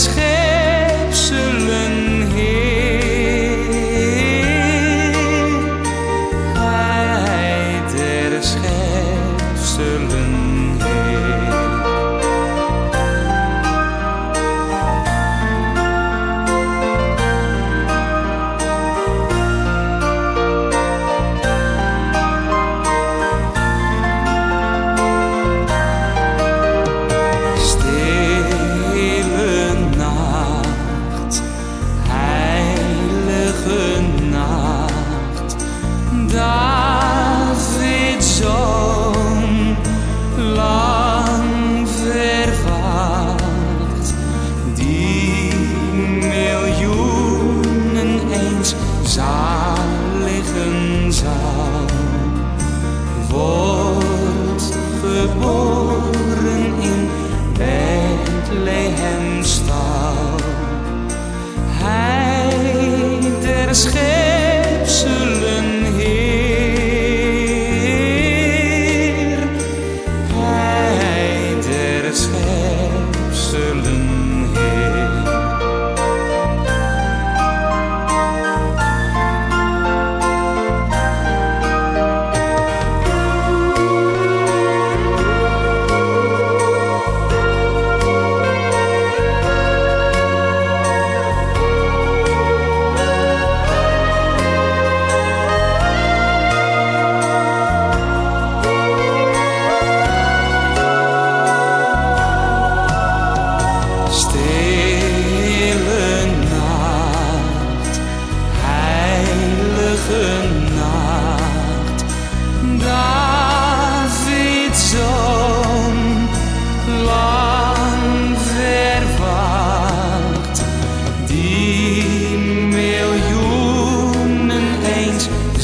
schepselen heen, Hij der schepselen.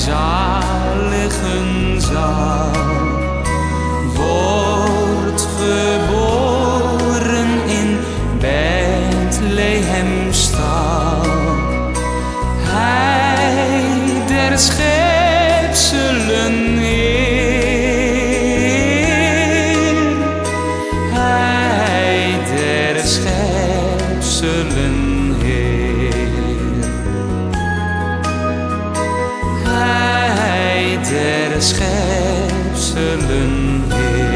zaligen zal, wordt geboren in Bethlehemstal. Hij der schepselen Heer, Hij der schepselen elindeyim